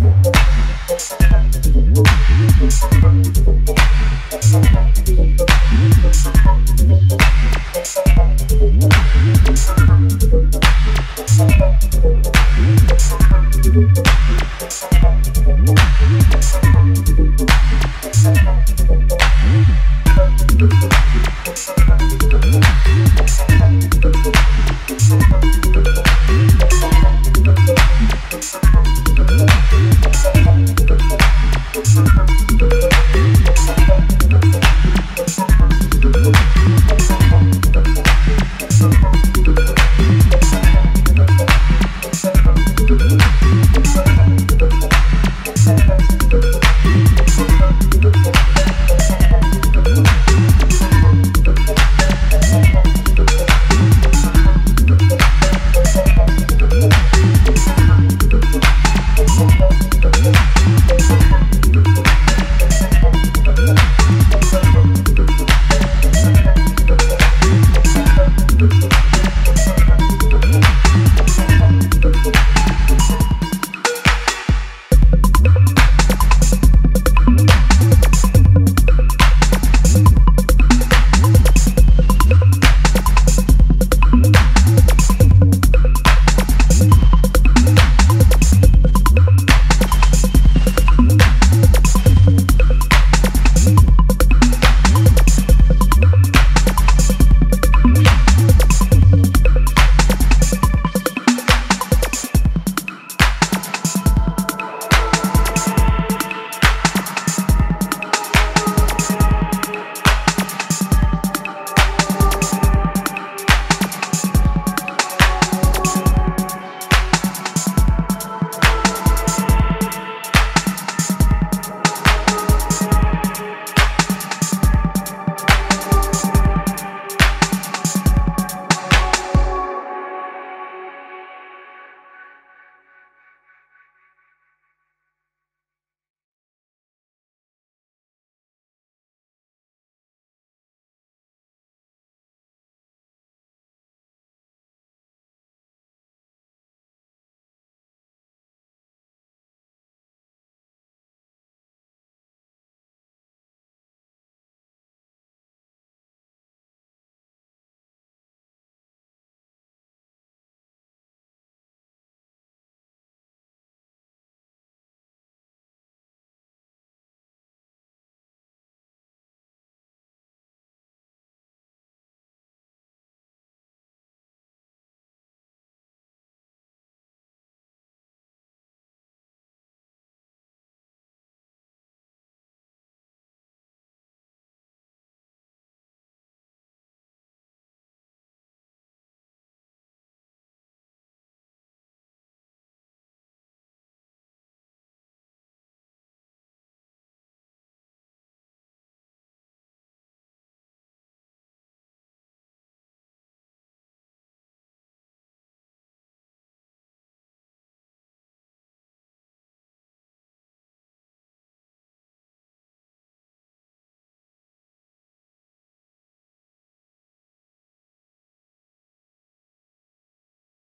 Música